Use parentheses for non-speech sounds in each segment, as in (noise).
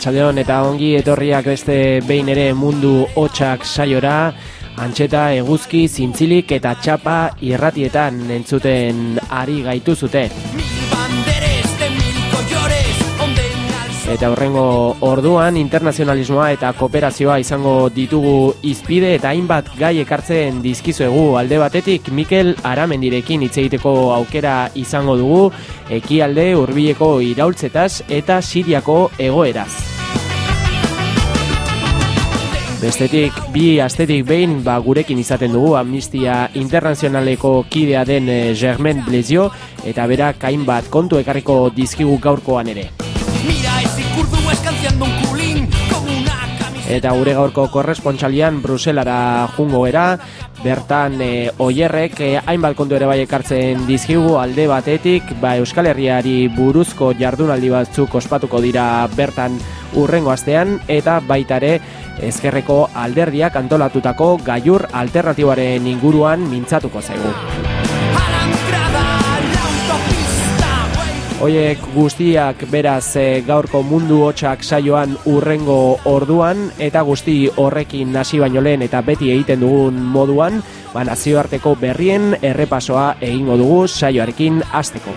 Arratxaldeon eta ongi etorriak beste behin ere mundu hotxak saiora. Antxeta eguzki, zintzilik eta txapa irratietan entzuten ari gaitu zute. Eta horrengo orduan internazionalismoa eta kooperazioa izango ditugu izpide eta hainbat gai ekartzen dizkizuegu. Alde batetik Mikel Aramendirekin hitz egiteko aukera izango dugu. Ekialde hurbileko iraultzetaz eta Siriako egoeraz. Bestetik, bi astetik behin ba, gurekin izaten dugu Amnistia Internazionaleko kidea den eh, Germain Blezio eta bera hainbat kontu ekarriko dizkigu gaurkoan ere. Eta gure gaurko korrespontsalian Bruselara jungo era, bertan e, oierrek e, hainbat kontu ere bai ekartzen dizkigu alde batetik, ba Euskal Herriari buruzko jardunaldi batzuk ospatuko dira bertan urrengo astean eta baita ere ezkerreko alderdiak antolatutako gaiur alternatiboaren inguruan mintzatuko zaigu. Oiek guztiak beraz e, gaurko mundu hotxak saioan urrengo orduan eta guzti horrekin hasi baino lehen eta beti egiten dugun moduan, ba nazioarteko berrien errepasoa egingo dugu saioarekin hasteko.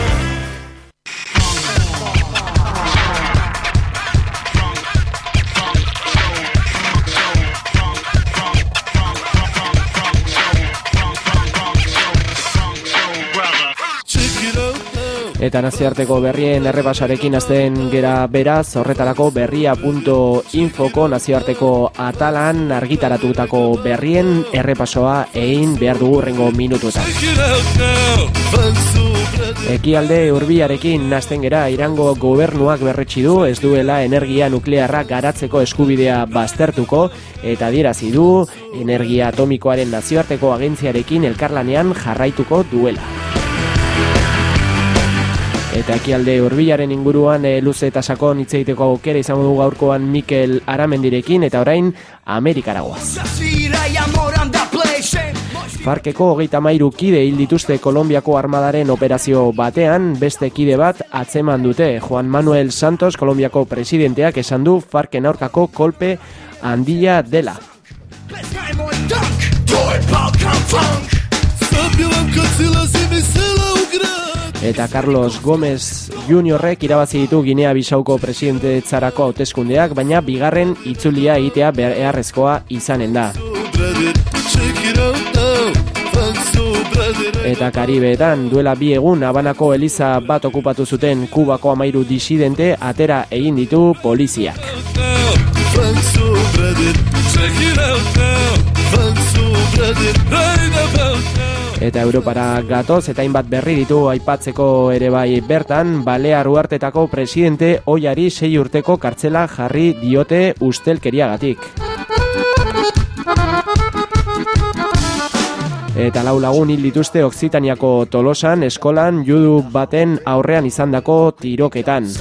Eta naziarteko berrien errepasarekin azten gera beraz, horretarako berria.infoko nazioarteko atalan argitaratutako berrien errepasoa egin behar dugu rengo minutuetan. Ekialde urbiarekin nazten gera irango gobernuak berretsi du ez duela energia nuklearra garatzeko eskubidea baztertuko eta dirazi du energia atomikoaren nazioarteko agentziarekin elkarlanean jarraituko duela. Eta ekialde urbilaren inguruan e, luze eta sakon hitz egiteko aukera izango du gaurkoan Mikel Aramendirekin eta orain Amerikaragoaz. Farkeko hogeita mairu kide hil dituzte Kolombiako armadaren operazio batean, beste kide bat atzeman dute. Juan Manuel Santos, Kolombiako presidenteak esan du Farken aurkako kolpe handia dela. Eta Carlos Gómez Juniorrek irabazi ditu Ginea Bisauko presidente zarako hauteskundeak, baina bigarren itzulia egitea beharrezkoa izanen da. Eta Karibeetan duela bi egun Abanako Eliza bat okupatu zuten Kubako amairu disidente atera egin ditu poliziak. Eta Europara gatoz eta hainbat berri ditu aipatzeko ere bai bertan, Balear Uartetako presidente oiari sei urteko kartzela jarri diote ustelkeriagatik. Eta lau lagun hil dituzte Oksitaniako tolosan, eskolan, judu baten aurrean izandako tiroketan.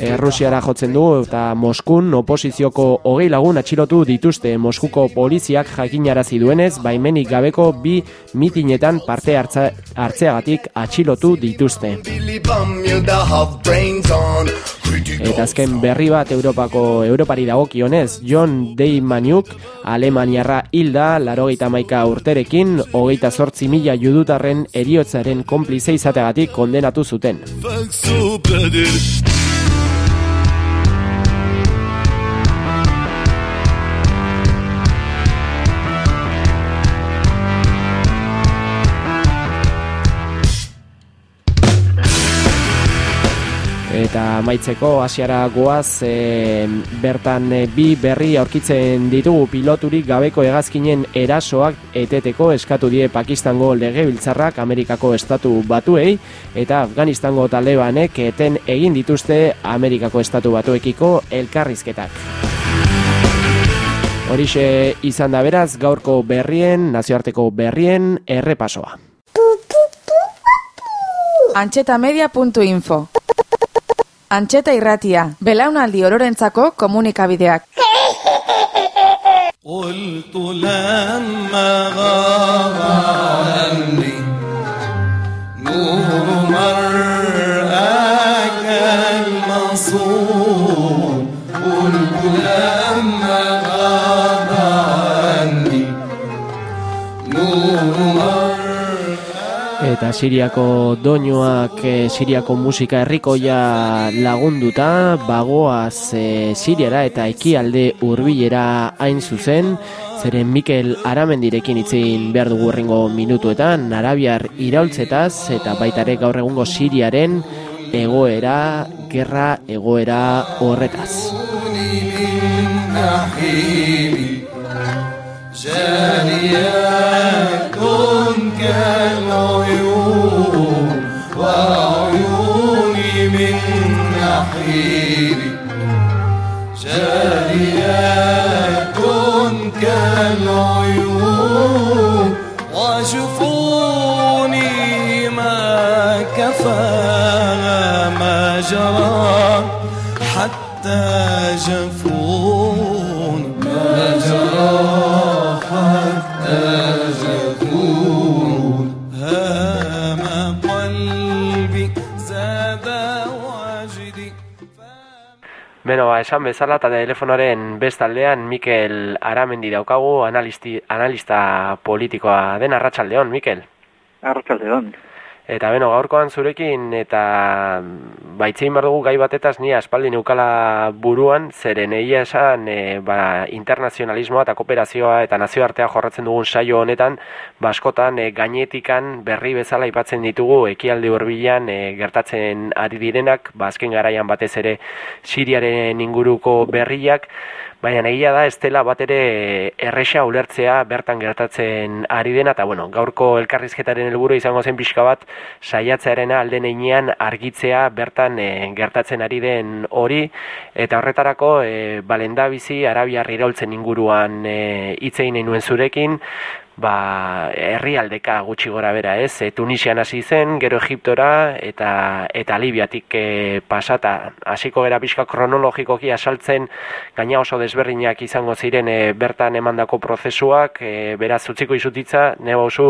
Errusiara jotzen du eta Moskun oposizioko hogei lagun atxilotu dituzte Moskuko poliziak jakinarazi duenez, baimenik gabeko bi mitinetan parte hartza, hartzeagatik atxilotu dituzte. Eta azken berri bat Europako Europari dagokionez, John Deimaniuk Alemaniarra hilda, larogeita maika urterekin, hogeita sortzi mila judutarren eriotzaren konplize izateagatik kondenatu zuten zuten. Funk. Eta maitzeko hasiara goaz e, bertan e, bi berri aurkitzen ditugu piloturik gabeko hegazkinen erasoak eteteko eskatu die Pakistango legebiltzarrak Amerikako estatu batuei eta Afganistango talebanek eten egin dituzte Amerikako estatu batuekiko elkarrizketak. Horixe izan da beraz gaurko berrien, nazioarteko berrien errepasoa. Antxetamedia.info Antxeta irratia, belaunaldi ororentzako komunikabideak. Qultu lamma gaba anni Nuhu mar'aka al-masum Qultu lamma gaba anni Nuhu mar'aka eta Siriako doinoak e, Siriako musika herrikoia lagunduta bagoaz e, Siriara eta ekialde hurbilera hain zuzen zeren Mikel Aramendirekin itzein behar dugu errengo minutuetan Arabiar iraultzetaz eta baitare gaur egungo Siriaren egoera, gerra egoera horretaz جانيات كالعيون وعيوني من نحيري esan bezala eta telefonoaren bestaldean Mikel Aramendi daukagu, analisti, analista politikoa den Arratxaldeon, Mikel. Arratxaldeon. Eta beno, gaurkoan zurekin eta baitzein behar dugu gai batetaz ni aspaldi neukala buruan, zeren egia esan e, ba, internazionalismoa eta kooperazioa eta nazioartea jorratzen dugun saio honetan, baskotan ba, e, gainetikan berri bezala ipatzen ditugu ekialde hurbilan e, gertatzen ari direnak, ba, azken garaian batez ere Siriaren inguruko berriak, Baina egia da, estela bat ere erresa ulertzea bertan gertatzen ari dena, eta bueno, gaurko elkarrizketaren helburu izango zen pixka bat, saiatzearena alden einean argitzea bertan e, gertatzen ari den hori, eta horretarako e, balenda bizi, arabiar iraultzen inguruan e, itzein nuen zurekin, ba, herrialdeka gutxi gora bera, ez? E, Tunisian hasi zen, gero Egiptora eta eta Libiatik e, pasata hasiko gera pixka kronologikoki asaltzen gaina oso desberdinak izango ziren e, bertan emandako prozesuak, e, beraz utziko izutitza, nebo oso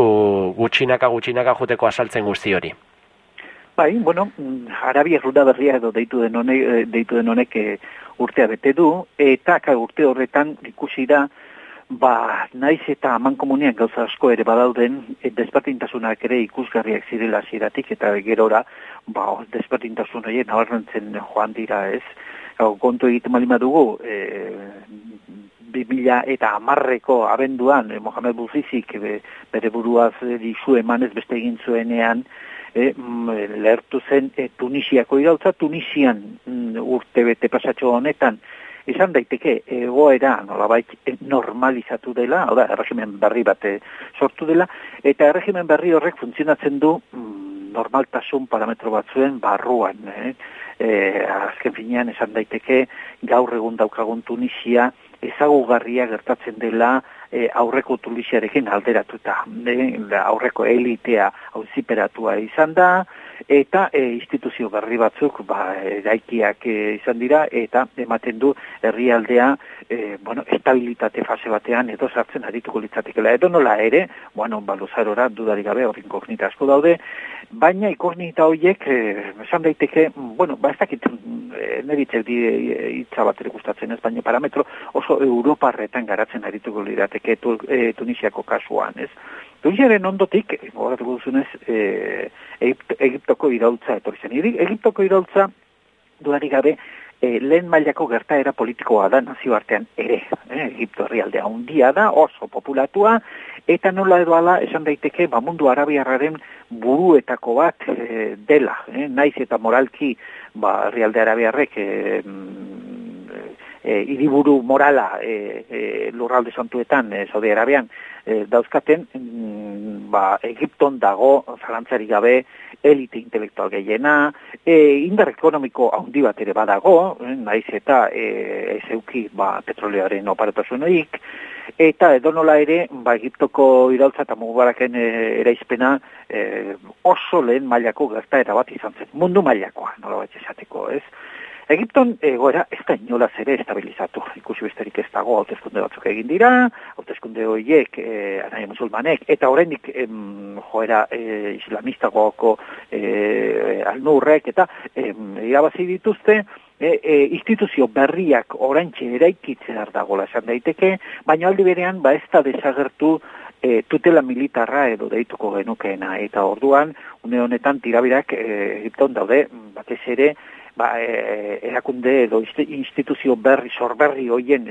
gutxinaka gutxinaka joteko asaltzen guzti hori. Bai, bueno, Arabia Ruda berria edo deitu den honek, deitu den honek urtea bete du, eta urte horretan ikusi da, Ba, naiz eta aman gauza asko ere badauden, e, despertintasunak ere ikusgarriak zirela ziratik, eta gerora, ba, despertintasun hori nabarrentzen joan dira ez. Gau, kontu egiten malima dugu, e, 2000 eta amarreko abenduan, e, Mohamed Buzizik e, bere buruaz dizu emanez beste egin zuenean, e, lehertu zen e, Tunisiako irautza, Tunisian mm, urte bete pasatxo honetan, izan daiteke egoera nolabait normalizatu dela, hau da, erregimen berri bat eh, sortu dela, eta erregimen berri horrek funtzionatzen du mm, normaltasun parametro batzuen barruan. Eh? E, azken finean esan daiteke gaur egun daukagun Tunisia ezagugarria gertatzen dela e, aurreko Tunisiarekin alderatuta. E, aurreko elitea auziperatua izan da, eta e, instituzio berri batzuk ba, eraikiak e, izan dira, eta ematen du herrialdea e, bueno, estabilitate fase batean edo sartzen arituko litzatekela. Edo nola ere, bueno, baluzarora dudarik gabe hori inkognita asko daude, baina inkognita horiek, e, esan daiteke, bueno, ba ez dakit, e, neritzek di e, hitza bat ere gustatzen ez, baina parametro oso Europarretan garatzen arituko lirateke tu, e, Tunisiako kasuan, ez? Tunisiaren ondotik, gogatuko duzunez, e, Egiptoko iraultza etorri zen. Egiptoko iraultza, dudarik gabe, e, lehen mailako gertaera politikoa da nazioartean ere. E, Egipto herrialdea handia da, oso populatua, eta nola edo ala, esan daiteke, ba, mundu arabiarraren buruetako bat e, dela. E, naiz eta moralki, ba, herrialde arabiarrek, e, e, iriburu morala e, e, lurralde santuetan e, Saudi Arabian e, dauzkaten mm, ba, Egipton dago zalantzari gabe elite intelektual gehiena e, indar ekonomiko handi bat ere badago e, naiz eta e, ezeuki ba, petrolearen oparatosunoik eta edonola ere ba, Egiptoko iraltza eta mugubaraken e, eraizpena e, oso lehen mailako gertaera bat izan zen mundu mailakoa nola bat esateko ez Egipton egoera ez da inolaz ere estabilizatu. Ikusi besterik ez dago hautezkunde batzuk egin dira, hautezkunde horiek e, anai musulmanek, eta horrendik joera e, islamistagoako e, alnurrek, eta e, irabazi dituzte, e, e, instituzio berriak orantxe eraikitzear dagoela esan daiteke, baina aldi berean ba ez da desagertu e, tutela militarra edo deituko genukeena. Eta orduan, une honetan tirabirak e, Egipton daude, batez ere, ba, e, erakunde edo instituzio berri, sorberri hoien,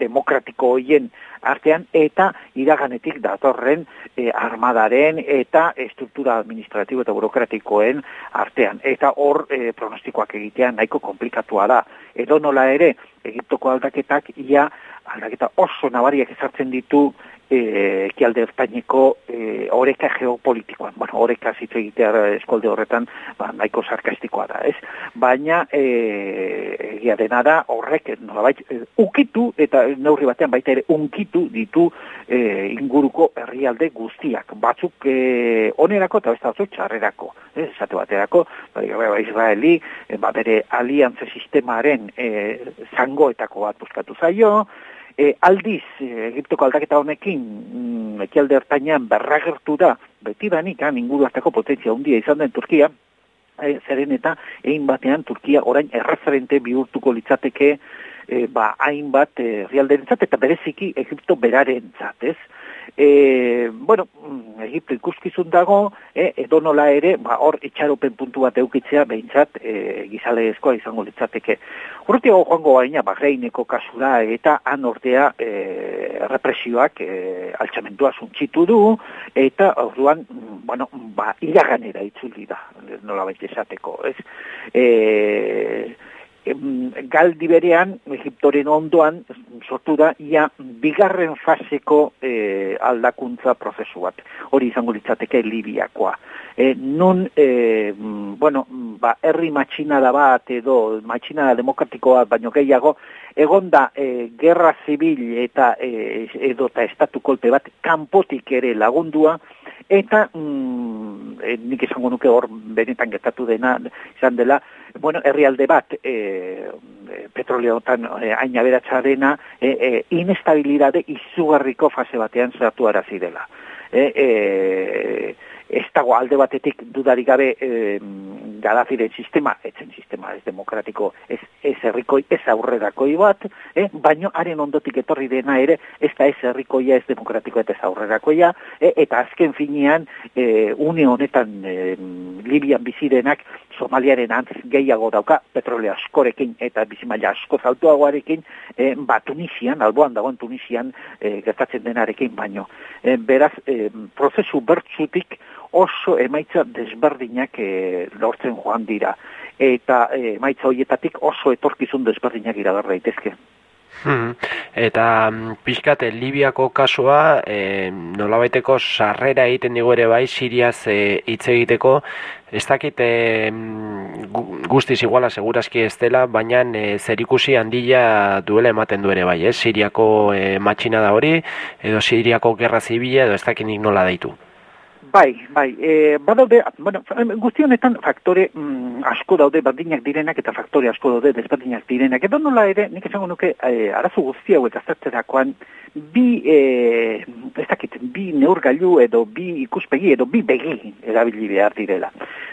demokratiko hoien artean, eta iraganetik datorren e, armadaren eta estruktura administratibo eta burokratikoen artean. Eta hor e, pronostikoak egitea nahiko komplikatua da. Edo nola ere, Egiptoko aldaketak ia aldaketa oso nabariak ezartzen ditu eh kialde Espainiko eh oreka geopolitikoan. Bueno, oreka hitz egitea eskolde horretan, ba nahiko sarkastikoa da, ez? Baina eh egia dena da horrek nolabait e, ukitu eta neurri batean baita ere unkitu ditu e, inguruko herrialde guztiak. Batzuk eh onerako eta beste batzuk txarrerako, ez? Esate baterako, ba, Israeli, e, ba bere aliantze sistemaren eh zangoetako bat buskatu zaio, E, aldiz, e, Egiptoko aldaketa honekin, mm, ekialde hartainean berragertu da, beti da nik, inguru hartako potentzia hundia izan den Turkia, e, zeren eta egin batean Turkia orain errazarente bihurtuko litzateke e, ba, hainbat e, eta bereziki Egipto beraren ez? E, bueno, Egipto ikuskizun dago, e, edo nola ere, ba, hor itxaropen puntu bat eukitzea, behintzat, e, gizale eskoa izango litzateke. Urrutiago joango baina, Bahreineko kasura eta anortea e, represioak e, altxamentua zuntxitu du, eta orduan, bueno, ba, iraganera itzuli da, nola baita esateko, ez? E, galdi berean, Egiptoren ondoan, sortu da, ia bigarren faseko e, aldakuntza prozesu bat. Hori izango litzateke Libiakoa. E, nun, e, bueno, ba, herri matxinada bat edo matxinada demokratikoa baino gehiago, egonda e, gerra zibil eta e, edo eta estatu kolpe bat kanpotik ere lagundua, eta mm, nik esango nuke hor benetan gertatu dena izan dela, bueno, herrialde bat e, petroleotan e, aina beratxarena e, e, inestabilidade izugarriko fase batean zeratu arazi dela. E, e, ez dago alde batetik dudarik gabe e, Gadafiren sistema, etzen sistema ez demokratiko, ez, ez herrikoi, ez aurrerakoi bat, eh? baino haren ondotik etorri dena ere, ez da ez herrikoia, ez demokratiko eta ez aurrerakoia, eh? eta azken finean, e, une honetan e, Libian bizirenak Somaliaren antz gehiago dauka, petrole askorekin eta bizimaila asko zautuagoarekin, e, ba Tunisian, alboan dagoen Tunisian, e, gertatzen denarekin baino. E, beraz, e, prozesu bertzutik, oso emaitza desberdinak e, lortzen joan dira. Eta e, emaitza horietatik oso etorkizun desberdinak iragar daitezke. Hmm. Eta mm, pixkate Libiako kasua e, nolabaiteko sarrera egiten digu ere bai Siriaz e, hitz egiteko ez dakit e, guztiz iguala segurazki ez dela baina e, zerikusi handia duela ematen du ere bai ez Siriako e, matxina da hori edo Siriako gerra zibila edo ez dakit nik nola daitu Bai, bai, e, badaude, bueno, guzti honetan faktore mm, asko daude berdinak direnak eta faktore asko daude desberdinak direnak. Edo nola ere, nik esango nuke, e, arazo guzti hauek aztertzerakoan, bi, e, ez dakit, bi neurgailu edo bi ikuspegi edo bi begi erabili behar direla.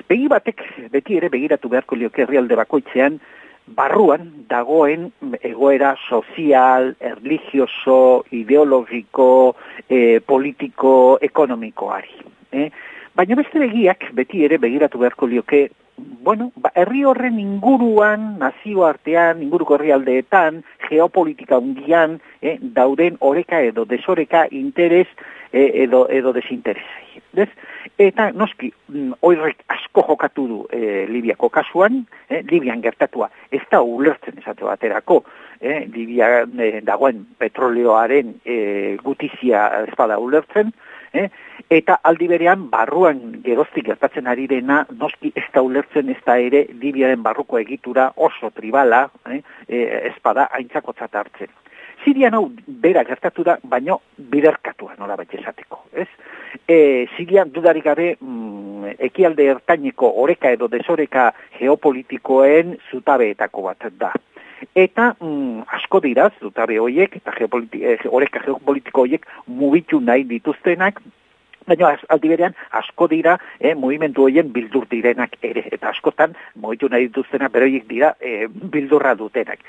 Begi batek beti ere begiratu beharko lioke herrialde bakoitzean, barruan dagoen egoera sozial, religioso, ideologiko, e, politiko, ekonomikoari. Eh? Baina beste begiak beti ere begiratu beharko lioke, bueno, ba, herri horren inguruan, nazio artean, inguruko herrialdeetan, geopolitika undian, eh, dauden oreka edo desoreka interes eh, edo, edo desinteresei. Bez? Eta noski, mm, oirrek asko jokatu du eh, Libiako kasuan, eh, Libian gertatua, ez da ulertzen esate baterako, eh, Libia eh, dagoen petroleoaren eh, gutizia espada ulertzen, eh, eta aldi berean barruan geroztik gertatzen ari dena noski ez da ulertzen ez da ere Libiaren barruko egitura oso tribala eh, eh, espada aintzakotzat hartzen. Sirian hau bera gertatu da, baino biderkatua nola bat esateko. Ez? E, Sirian dudarik gabe mm, ekialde ertaineko oreka edo desoreka geopolitikoen zutabeetako bat da. Eta mm, asko dira zutabe horiek eta eh, oreka geopolitiko horiek mugitu nahi dituztenak Baina aldi berean asko dira eh, movimentu horien bildur direnak ere, eta askotan moitu nahi dituztenak beroiek dira eh, bildurra dutenak.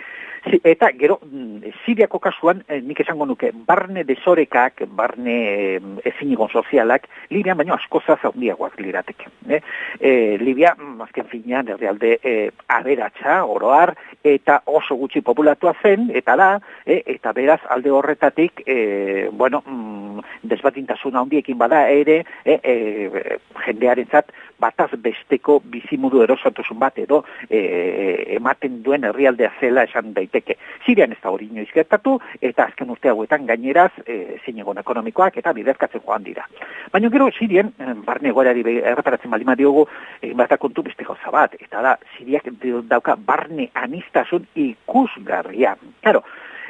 Eta gero, mm, Siriako kasuan, eh, nik esango nuke, barne desorekak, barne eh, ezinigon sozialak, Libian baino asko zazaundiagoak lirateke. Eh? Eh, Libia, mm, azken finean, errealde eh, aberatsa, oroar, eta oso gutxi populatua zen, eta da, eh, eta beraz alde horretatik, eh, bueno, mm, desbatintasuna handiekin bada ere, eh, eh, jendearentzat bataz besteko bizimudu erosatuzun bat edo eh, ematen duen herrialdea zela esan daiteke. Sirian ez da hori inoiz gertatu, eta azken urte hauetan gaineraz e, zinegon ekonomikoak eta biderkatzen joan dira. Baina gero Sirien, barne egoerari erreparatzen balima diogu, egin bat kontu beste gauza bat, eta da, Siriak dauka barne anistasun ikusgarria. Claro,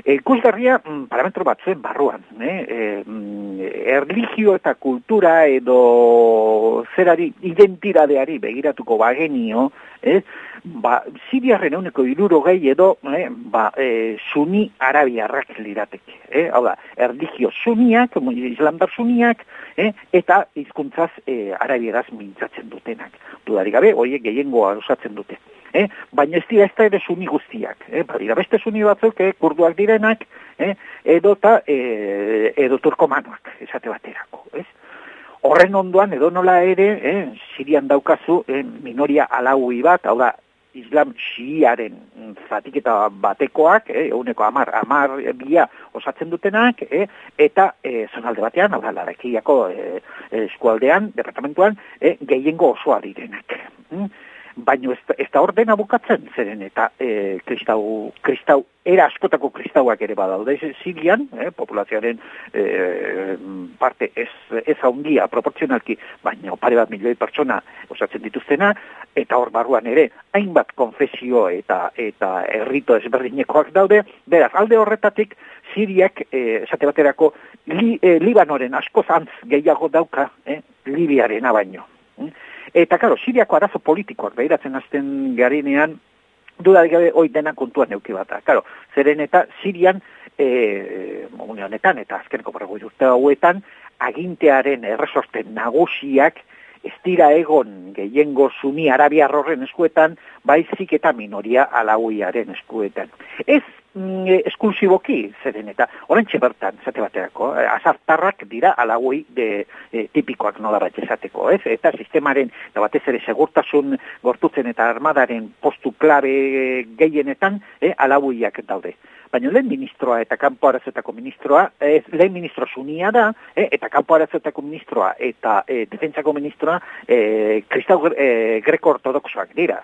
ikusgarria mm, parametro batzuen barruan, eh? E, erligio eta kultura edo zerari identidadeari begiratuko bagenio, eh? ba, Siriarren euneko iruro gehi edo, eh? ba, e, suni arabiarrak lirateke. Eh? Hau da, erligio suniak, islamdar suniak, eh? eta hizkuntzaz e, arabieraz mintzatzen dutenak. Dudarik gabe, horiek gehiengoa osatzen dute eh? baina ez dira ez da ere suni guztiak. Eh? Badira beste suni batzuk, eh? kurduak direnak, eh? edo eta eh, edo turkomanoak, esate baterako. Ez? Horren ondoan, edo nola ere, eh? sirian daukazu eh? minoria alaui bat, hau da, islam xiaren zatiketa batekoak, eh, eguneko amar, amar bia osatzen dutenak, eh, eta eh, zonalde batean, hau da, larakiako eh, eskualdean, departamentuan, eh, gehiengo osoa direnak. Mm? Baino ez, ez da ordena bukatzen zeren eta e, kristau, kristau, era askotako kristauak ere badaude Sirian, e, populazioaren e, parte ez, ez haundia proporzionalki, baina pare bat milioi pertsona osatzen dituztena, eta hor barruan ere, hainbat konfesio eta eta errito ezberdinekoak daude, beraz, alde horretatik, Siriak, e, esate baterako, li, e, Libanoren asko zantz gehiago dauka, e, Libiaren abaino. Eta, karo, Siriako arazo politikoak behiratzen azten garinean, dudarik gabe hoi dena kontuan neuki bat. Karo, zeren eta Sirian, e, honetan eta azkeneko paragoi urte hauetan, agintearen erresorten nagusiak, ez dira egon gehiengo suni arabiar horren eskuetan, baizik eta minoria alauiaren eskuetan. Ez mm, esklusiboki zeren eta orain bertan zate baterako, eh, azartarrak dira alagui de, e, tipikoak nola bat esateko, ez? Eta sistemaren, da batez ere segurtasun gortutzen eta armadaren postu klabe gehienetan, eh, alaguiak daude. Baina lehen ministroa eta kanpo arazetako ministroa, ez, lehen ministro sunia da, eh, eta kanpo arazetako ministroa eta eh, defentsako ministroa eh, kristau eh, greko-ortodoxoak dira.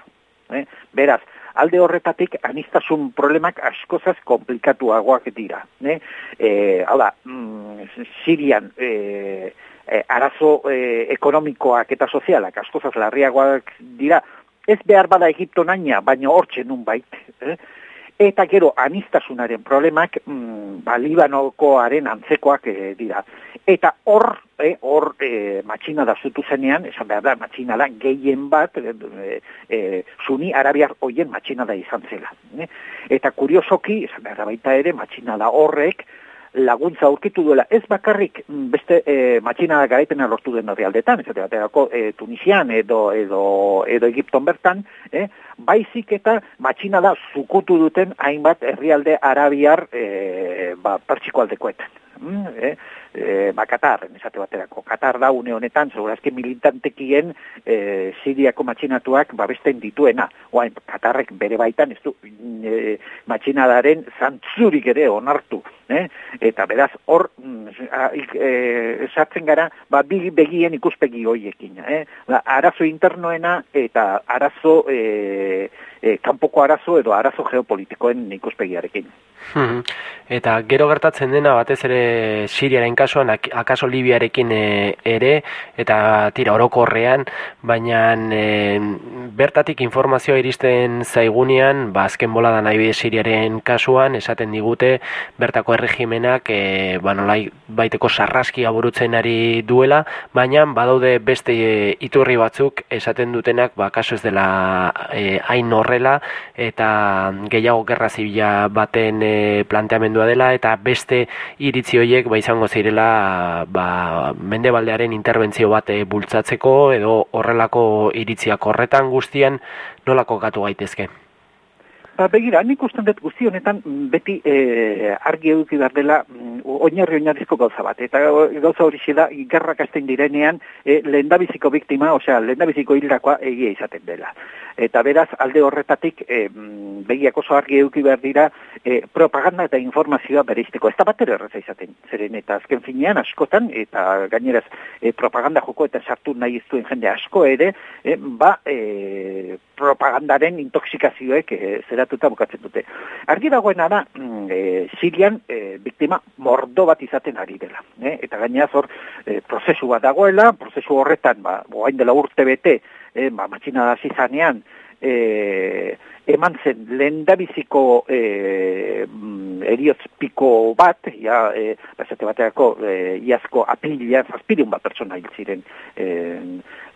Eh? Beraz, alde horretatik anistasun problemak askozaz komplikatuagoak dira. Ne? E, hala, mm, Sirian e, e, arazo e, ekonomikoak eta sozialak askozaz larriagoak dira, ez behar bada Egipto naina, baina hortxe nun bait. Eh? Eta gero, anistasunaren problemak, mm, ba, Libanokoaren antzekoak e, dira. Eta hor, e, hor, e, matxina da zutu zenean, esan behar da, matxina da, gehien bat, e, e, suni arabiar hoien matxina da izan zela. Ne? Eta kuriosoki, esan behar da baita ere, matxina da horrek, laguntza aurkitu duela ez bakarrik mm, beste e, matxina garaipena lortu den herrialdetan, ez baterako e, Tunisian edo, edo, edo Egipton bertan, e, baizik eta matxina da zukutu duten hainbat herrialde arabiar e, ba, partxiko aldekoetan. Mm, e, e, ba, Katar, esate baterako. Katar da une honetan, segurazki militantekien e, Siriako matxinatuak babesten dituena. Oain, Katarrek bere baitan, ez du, e, matxinadaren zantzurik ere onartu. Eh? Eta beraz, hor, mm, e, sartzen gara, ba, begien ikuspegi hoiekin. Eh? Ba, arazo internoena eta arazo, e, e, kanpoko arazo edo arazo geopolitikoen ikuspegiarekin. Hmm. Eta gero gertatzen dena batez ere Siriaren kasuan, akaso Libiarekin e, ere, eta tira orokorrean, baina e, bertatik informazioa iristen zaigunean, ba, azken bola da nahi Siriaren kasuan, esaten digute, bertako erregimenak, e, ba, nolai, baiteko sarraski aburutzen ari duela, baina badaude beste e, iturri batzuk esaten dutenak, ba, kaso ez dela e, hain horrela, eta gehiago gerra zibila baten e, planteamendua dela eta beste iritzi horiek ba izango zirela ba mendebaldearen interbentzio bat e, bultzatzeko edo horrelako iritziak horretan guztian nolako gatu gaitezke. Ba, begira, nik usten dut guzti honetan mm, beti e, argi eduki behar dela mm, oinarri oinarrizko gauza bat. Eta gauza hori da, gerrak azten direnean e, lehendabiziko biktima, osea, lehendabiziko hildakoa egia izaten dela. Eta beraz, alde horretatik, e, begiak oso argi eduki behar dira, e, propaganda eta informazioa bereizteko. Ez da bat erreza izaten, zeren eta azken finean askotan, eta gaineraz e, propaganda joko eta sartu nahi ez duen jende asko ere, e, ba, e, propagandaren intoxikazioek e, zeratuta bukatzen dute. Argi dagoena da, mm, e, Sirian e, biktima mordo bat izaten ari dela. E, eta gainaz hor, e, prozesu bat dagoela, prozesu horretan, ba, boain dela urte bete, e, ba, matxina da zizanean, e, eman zen lendabiziko e, eriotz piko bat, ja, e, bazate bateako, e, iazko apilian, zazpiriun bat pertsona hil ziren e,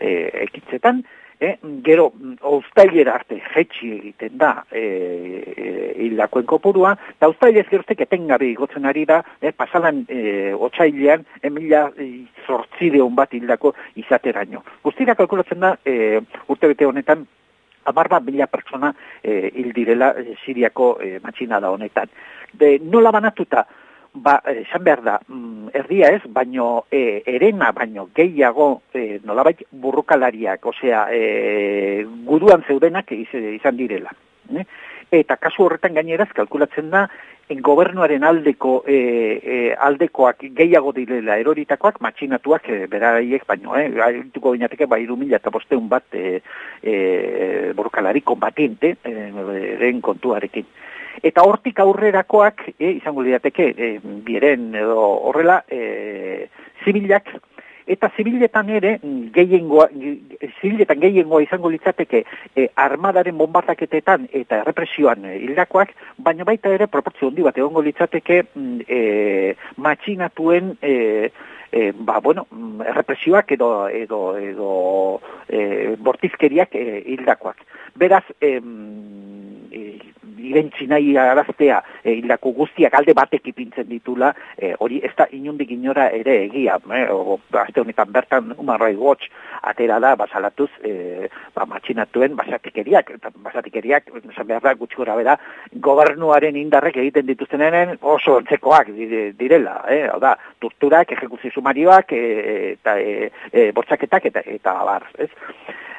e, ekitzetan, E, gero, austailera arte jetxi egiten da e, e, hildakoen kopurua, eta austailez geroztek etengabe igotzen ari da, e, pasalan e, otxailean, emila zortzideon bat hildako izateraino. Guztira kalkulatzen da, e, urte bete honetan, amarba mila pertsona e, hildirela e, Siriako e, matxina da honetan. De, nola banatuta, ba, esan behar da, mm, erdia ez, baino e, erena, baino gehiago e, nolabait burrukalariak, osea, e, guduan zeudenak izan direla. Ne? Eta kasu horretan gaineraz kalkulatzen da, en gobernuaren aldeko e, e, aldekoak gehiago direla eroritakoak, matxinatuak e, beraiek, baino, eh, altuko binateke, bai mila eta bosteun bat e, e, burrukalari konbatiente, e, kontuarekin. Eta hortik aurrerakoak, e, izango lirateke, e, bieren edo horrela, e, zibilak, eta zibiletan ere, gehiengoa, zibiletan gehiengoa izango litzateke e, armadaren bombardaketetan eta represioan hildakoak, baina baita ere proportzio handi bat egongo litzateke mm, e, matxinatuen e, e, ba, bueno, represioak edo, edo, edo e, bortizkeriak hildakoak. Beraz, irentzi nahi araztea e, hildako guztiak alde batek ipintzen ditula, e, hori ez da inundik inora ere egia, e, o, azte honetan bertan Human Rights Watch atera da, basalatuz, e, ba, matxinatuen basatikeriak, eta basatikeriak, esan behar da, gutxi gora bera, gobernuaren indarrek egiten dituztenenen oso entzekoak direla, e, hau da, torturak, ejekuzio sumarioak, e, eta e, bortzaketak, eta, eta abar, ez?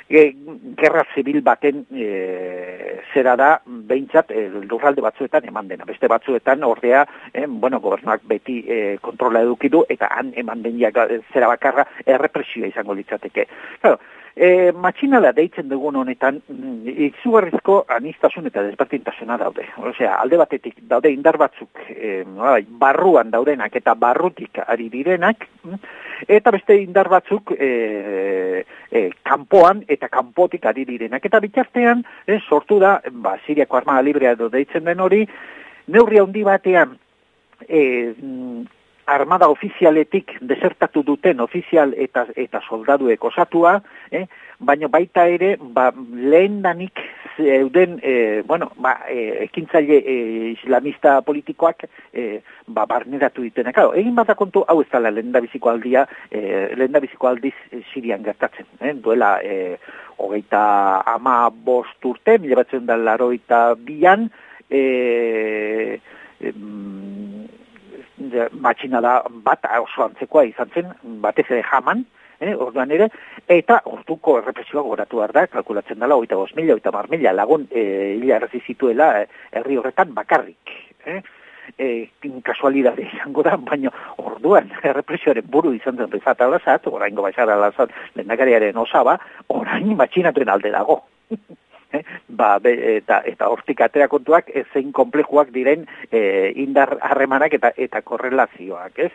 E, gerra zibil baten e, zera da behintzat e, lurralde batzuetan eman dena. Beste batzuetan ordea, e, bueno, gobernuak beti e, kontrola edukidu eta han eman denia zera bakarra errepresioa izango litzateke. Claro, E, matxinala deitzen dugun honetan, mm, izugarrizko anistasun eta desbertintasuna daude. Osea, alde batetik daude indar batzuk e, bai, barruan daudenak eta barrutik ari direnak, mm, eta beste indar batzuk e, e, kanpoan eta kanpotik ari direnak. Eta bitartean, e, sortu da, ba, Siriako Armada Librea edo deitzen den hori, neurri handi batean, e, armada ofizialetik desertatu duten ofizial eta eta soldaduek osatua, eh? baina baita ere ba, lehen danik zeuden, e, bueno, ba, e, ekintzaile e, islamista politikoak e, ba, barneratu ditenak. Claro, egin bat kontu, hau ez dela lehen aldia, e, lehen aldiz e, Sirian gertatzen. Eh? Duela, e, hogeita ama bost urte, mila batzen da laroita bian, e, e, matxina da bat oso antzekoa izan zen, batez ere jaman, eh, orduan ere, eta orduko errepresioa goratu behar da, kalkulatzen dela, oita bos mila, oita mar mila, lagun eh, hila zituela eh, herri horretan bakarrik. Eh? E, kasualidade izango da, baina orduan (laughs) errepresioaren buru izan zen Rifat alazat, orain gobaizara alazat, lehendakariaren osaba, orain matxinatuen alde dago. (laughs) eh? ba, be, eta eta hortik atera kontuak zein konplejuak diren e, indar harremanak eta eta korrelazioak, ez?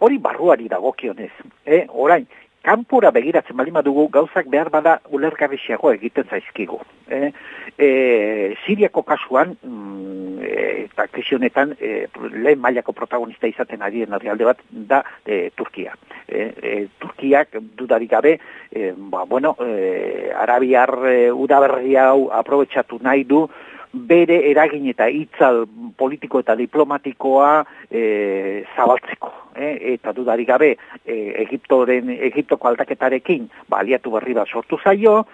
Hori barruari dagokionez, eh? Orain, kanpora begiratzen bali dugu gauzak behar bada ulergarrixiago egiten zaizkigu. Eh? E, Siriako kasuan, mm, e, eta krisionetan, e, lehen mailako protagonista izaten ari herrialde bat, da e, Turkia. E, e, Turkiak dudarik gabe, e, ba, bueno, e, arabiar e, udaberri hau aprobetsatu nahi du, bere eragin eta hitzal politiko eta diplomatikoa e, zabaltzeko. Eh? Eta dudarik gabe, e, Egiptoren, Egiptoko aldaketarekin baliatu berri bat sortu zaio,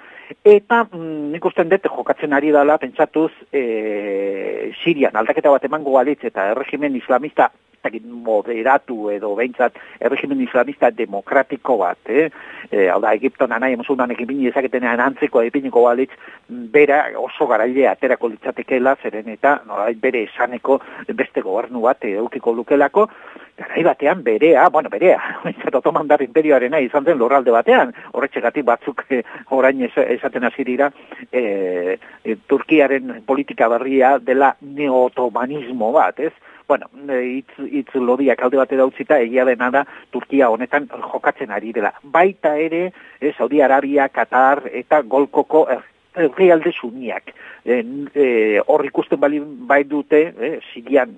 eta mm, nik usten dut jokatzen ari dela, pentsatuz, e, Sirian aldaketa bat emango balitz eta erregimen islamista moderatu edo behintzat erregimen islamista demokratiko bat, eh? E, hau da, Egipton anai emusulman egipini ezaketenean antzeko epiniko balitz, bera oso garaile aterako litzatekeela, zeren eta norai, bere esaneko beste gobernu bat edukiko lukelako, garai batean berea, bueno, berea, (laughs) behintzat otomandar imperioarena izan zen lorralde batean, horretxegatik batzuk eh, orain esaten hasi dira, eh, eh, Turkiaren politika berria dela neotomanismo bat, ez? Bueno, e, itz, itz lodiak alde bate dautzita, egia dena da, Turkia honetan jokatzen ari dela. Baita ere, e, Saudi Arabia, Qatar eta Golkoko er, herrialde suniak. E, hor ikusten bali bai dute, e, Sirian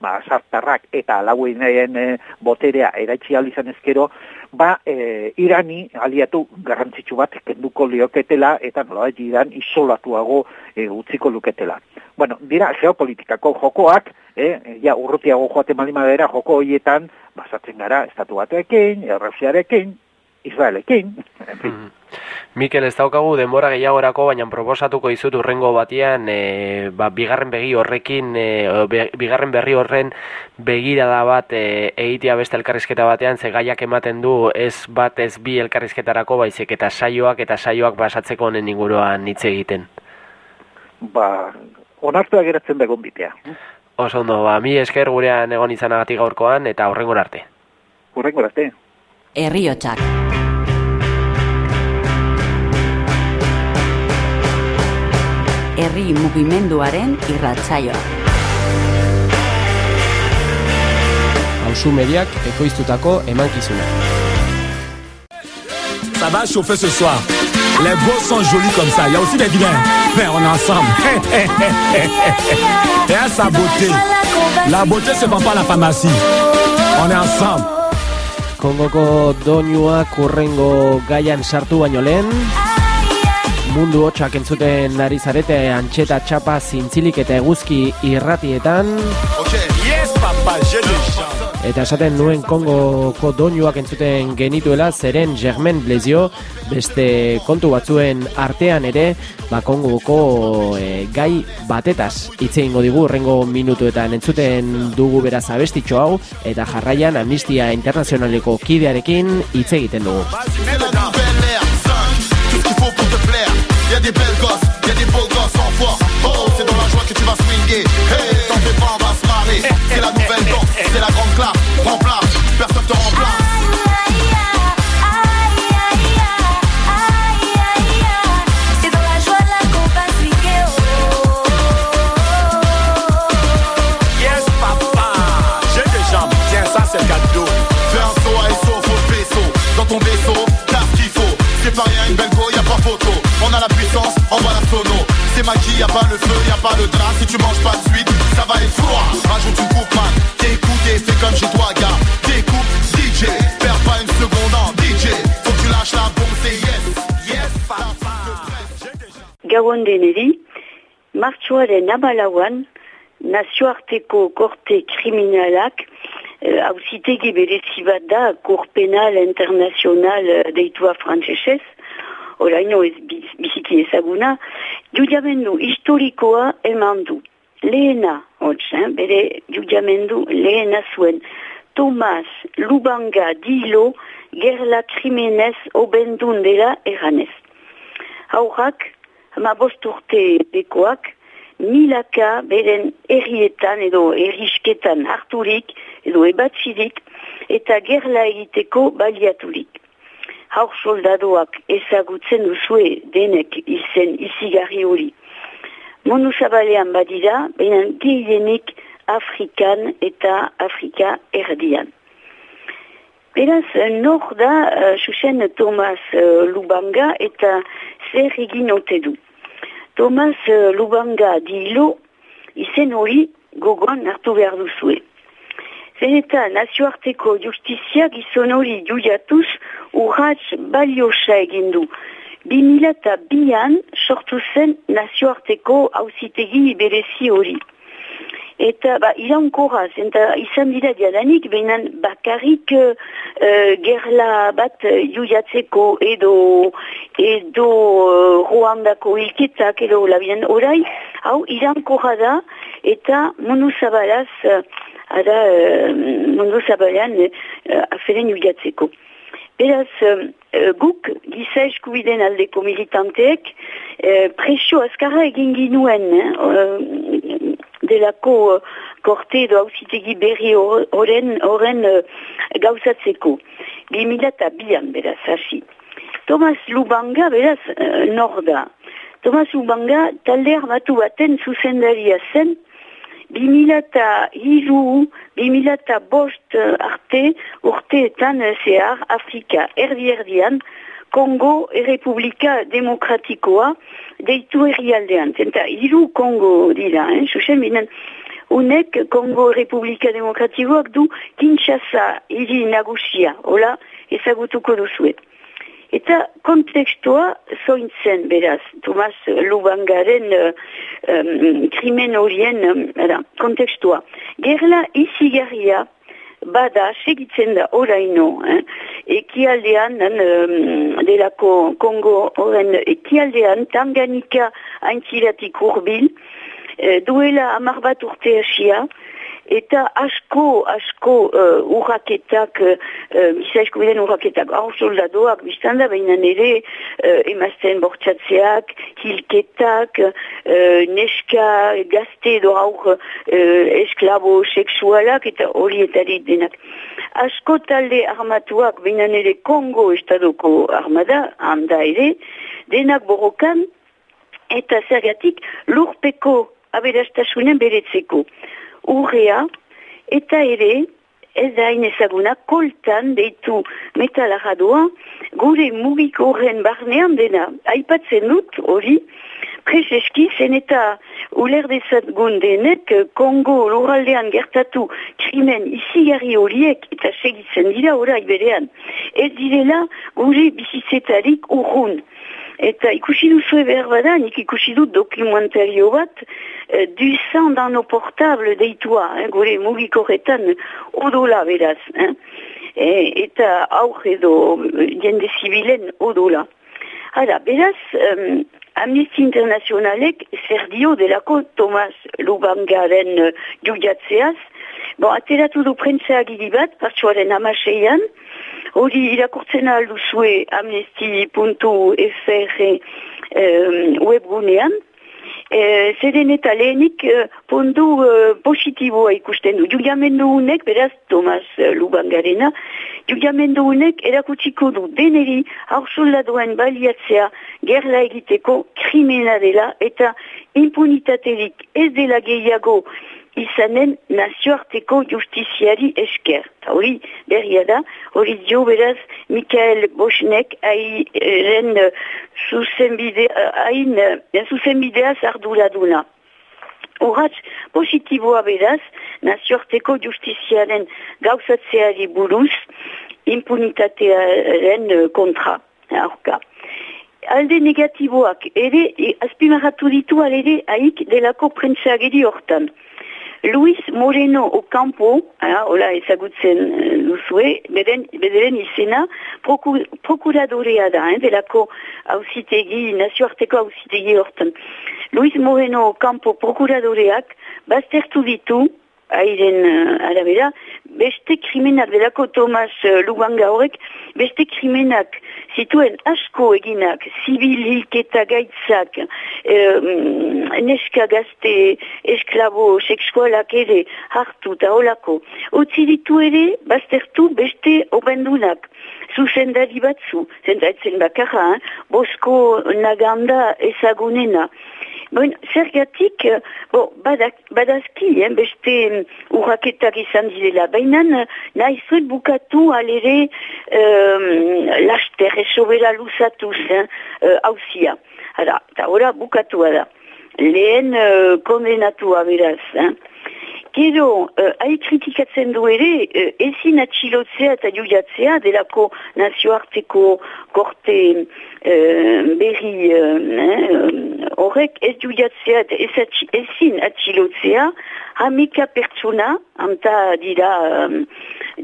ba, sartarrak eta alauinen e, boterea eraitzi izan ezkero, ba, e, irani aliatu garrantzitsu bat kenduko lioketela eta nola iran isolatuago e, utziko luketela. Bueno, dira geopolitikako jokoak, e, ja urrutiago joate malimadera joko horietan, basatzen gara estatu bateekin, errausiarekin, Israelekin, en fin. Mm. Mikel, ez daukagu denbora gehiagorako, baina proposatuko izut urrengo batean, e, ba, bigarren begi horrekin, e, bigarren berri horren begirada bat e, egitea beste elkarrizketa batean, ze gaiak ematen du ez bat ez bi elkarrizketarako, baizik eta saioak eta saioak basatzeko honen inguruan hitz egiten. Ba, onartu ageratzen begon bitea. Oso ondo, ba, mi esker gurean egon izanagatik gaurkoan eta horrengo arte. Horrengo arte. Herriotsak. herri mugimenduaren irratsaioa. Hauzu mediak ekoiztutako emankizuna. Ça va chauffer ce soir. Les beaux sont jolis comme ça. Il y a aussi des vilains. Mais on est ensemble. Et à sa beauté. La beauté se vend pas à la pharmacie. On est ensemble. Kongoko doinua kurrengo gaian sartu baino lehen. Mundu hotxak entzuten nari zarete antxeta txapa zintzilik eta eguzki irratietan eta esaten nuen kongoko doinuak entzuten genituela zeren Germain Blezio beste kontu batzuen artean ere ba kongoko e, gai batetaz hitze ingo digu rengo minutuetan entzuten dugu beraz abestitxo hau eta jarraian amnistia internazionaleko kidearekin hitz egiten dugu y a des belles gosses, y a des beaux gosses en force. Oh, c'est dans la joie que tu vas swinguer. Hey, t'en fais pas, C'est la nouvelle danse, c'est la grande classe Remplace, personne te remplace ton vaisseau, t'as qu'il faut. C'est pas rien, une belle go, y pas photo. On a la puissance, on voit la sono. C'est maquis, y a pas le feu, y a pas le drap. Si tu manges pas de suite, ça va être froid. Rajoute une coupe, man. T'écoutes et fais comme chez toi, gars. T'écoutes, DJ. Perds pas une seconde en DJ. Faut que tu lâches la bombe, c'est yes, yes. La frappe de presse. Gauan deneri, martxoaren amalauan, nazioarteko korte kriminalak eh, hauzitegi berezi bat da, kor penal internazional eh, deitua frantzesez, oraino ez biz- biziki ezaguna, judiamendu historikoa eman du. Lehena, hots, eh, bere judiamendu lehena zuen, Tomas Lubanga Dilo gerla krimenez obendun dela erranez. Haurrak, hama bost urte bekoak, milaka beren errietan edo errisketan harturik edo ebatzirik eta gerla egiteko baliaturik. Haur soldadoak ezagutzen duzue denek izen izigarri hori. Monu zabalean badira, behinan gehienik Afrikan eta Afrika erdian. Beraz, nor da uh, Xuxen Thomas uh, Lubanga eta zer egin ote du. Thomas uh, Lubanga dilo izen hori gogoan hartu behar duzue. Zen eta nazioarteko justizia gizon hori juliatuz urratz baliosa egin du. 2002an sortu zen nazioarteko hauzitegi berezi hori. Eta ba, iraunkorraz, eta izan dira diadanik, behinan bakarrik uh, gerla bat juiatzeko edo edo uh, Ruandako hilketak edo labien orai, hau iraunkorra da eta mundu zabalaz, uh, ara, uh, mundu zabalean uh, aferen juiatzeko. Beraz, uh, guk giza eskubiden aldeko militanteek uh, presio azkarra egin ginuen eh, uh, delako uh, korte edo hausitegi berri horren horren uh, gauzatzeko. 2002an beraz, hasi. Thomas Lubanga beraz uh, nor da. Thomas Lubanga talde armatu baten zuzendaria zen 2002, 2005 arte urteetan zehar Afrika erdi-erdian Kongo Errepublika Demokratikoa deitu herrialdean. Eta hiru Kongo dira, eh? Zuzen binen, unek Kongo Republika Demokratikoak du Kinshasa hiri nagusia, hola ezagutuko duzuet. Eta kontekstua zointzen beraz, Tomas Lubangaren um, krimen horien um, kontekstua. Gerla izigarria bada segitzen da oraino, eh? ekialdean um, delako Kongo horren ekialdean Tanganika aintziratik urbil, eh, duela amar bat urte hasia, eta asko, asko uh, urraketak, uh, bizaizko biden urraketak, hau soldadoak, biztanda, baina nire uh, emazten bortxatzeak, hilketak, uh, neska, gazte edo aur uh, esklabo seksualak, eta horietari denak. Asko talde armatuak, baina nire Kongo estadoko armada, handa ere, denak borrokan, eta zergatik lurpeko aberastasunen beretzeko urrea, eta ere, ez da hain ezaguna, koltan deitu metalajadoa, gure mugiko horren barnean dena, aipatzen dut hori, prezeski zen eta ulerdezagun denek Kongo lurraldean gertatu krimen izigarri horiek eta segitzen dira orai berean. Ez direla gure bizitzetarik urrun. Eta ikusi duzu behar bada, nik ikusi dut dokumentario bat, eh, du sang dans nos portable deitua, eh, gure mugikorretan odola beraz. Eh. E, eta aur edo jende zibilen odola. Hala, beraz, um, Amnesty Internationalek zer dio delako Thomas Lubangaren uh, judiatzeaz, bon, ateratu du prentza bat, partxoaren amaseian, hori irakurtzen alduzue amnesty.fr um, webgunean, e, zeren eta lehenik uh, puntu uh, positiboa ikusten du. Juliamendu unek, beraz Thomas uh, Lubangarena, juliamendu unek erakutsiko du deneri haursoldadoen baliatzea gerla egiteko krimena dela eta impunitaterik ez dela gehiago izanen nazioarteko justiziari esker. Ta hori berria da, hori dio beraz Mikael Bosnek hairen uh, zuzenbide, uh, hain uh, zuzenbidea zarduraduna. Horatz, positiboa beraz, nazioarteko justiziaren gauzatzeari buruz, impunitatearen kontra. Aurka. Alde negatiboak, ere, e, azpimarratu ditu alere haik delako prentsageri hortan. Luis Moreno Ocampo, ah, hola ezagutzen eh, duzue, beren, bederen izena, proku, prokuradorea da, eh, delako hausitegi, nazioarteko hausitegi hortan. Luis Moreno Ocampo prokuradoreak baztertu ditu, hairen uh, arabera, beste krimenak delako Tomas uh, Luganga horrek, beste krimenak zituen asko eginak, zibilik eta gaitzak, um, neska gazte esklabo seksualak ere hartu eta holako. Utsi ditu ere, baztertu beste obendunak. Zuzendari batzu, zendatzen bakarra, eh? Bosko Naganda ezagunena. Bon, zergatik, bo, badak, badazki, eh, beste um, urraketak izan direla, baina nahi zuet bukatu alere um, laster, esobera luzatuz, hauzia. Eh, Hara, eta ora bukatua da. Lehen uh, kondenatua beraz. Eh. Gero, uh, hai kritikatzen du ere, uh, ezin atxilotzea eta juiatzea delako nazioarteko korte uh, berri horrek uh, ez juiatzea eta ez atxi, ezin atxilotzea hamika pertsona, anta dira, um,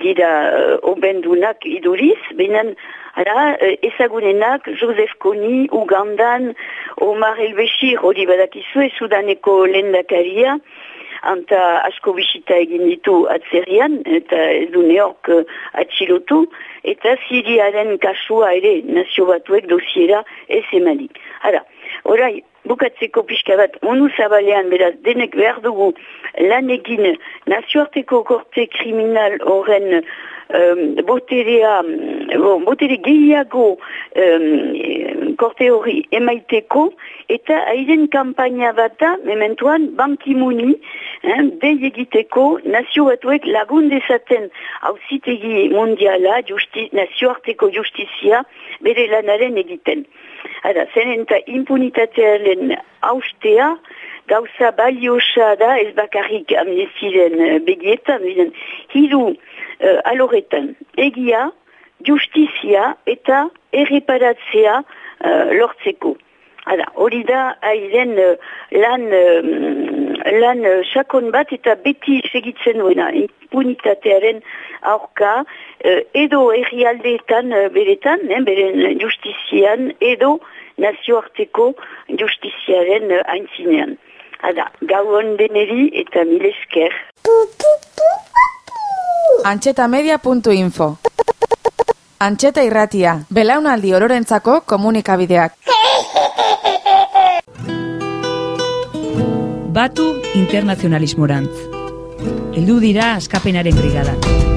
dira uh, obendunak iduriz, behinan Ara, ezagunenak, Josef Koni, Ugandan, Omar El-Beshir, hori badakizue, Sudaneko lendakaria, anta asko bisita egin ditu atzerian, eta ez du neork atxilotu, eta Siriaren kasua ere nazio batuek dosiera ez emanik. Hara, orai, bukatzeko pixka bat, onu zabalean, beraz, denek behar dugu lan egin nazioarteko korte kriminal horren um, boterea, bon, botere gehiago um, korte hori emaiteko, eta hairen kampaina bata, mementuan, bankimuni, eh, dei egiteko, nazio batuek lagun dezaten hauzitegi mundiala, justi, nazioarteko justizia, bere lanaren egiten. Hara, zen eta impunitatearen haustea, gauza baliosa da, ez bakarrik amnestiren begietan, hiru uh, aloretan, egia, justizia eta erreparatzea uh, lortzeko. Hala, hori da hairen uh, lan, uh, lan uh, sakon bat eta beti segitzen duena, impunitatearen aurka, uh, edo herrialdeetan uh, beretan, eh, beren justizian, edo nazioarteko justiziaren uh, aintzinean. Hala, gau deneri eta milesker. Antxetamedia.info Antxeta irratia, belaunaldi ororentzako komunikabideak. Batu internazionalismorantz. Heldu dira askapenaren brigada.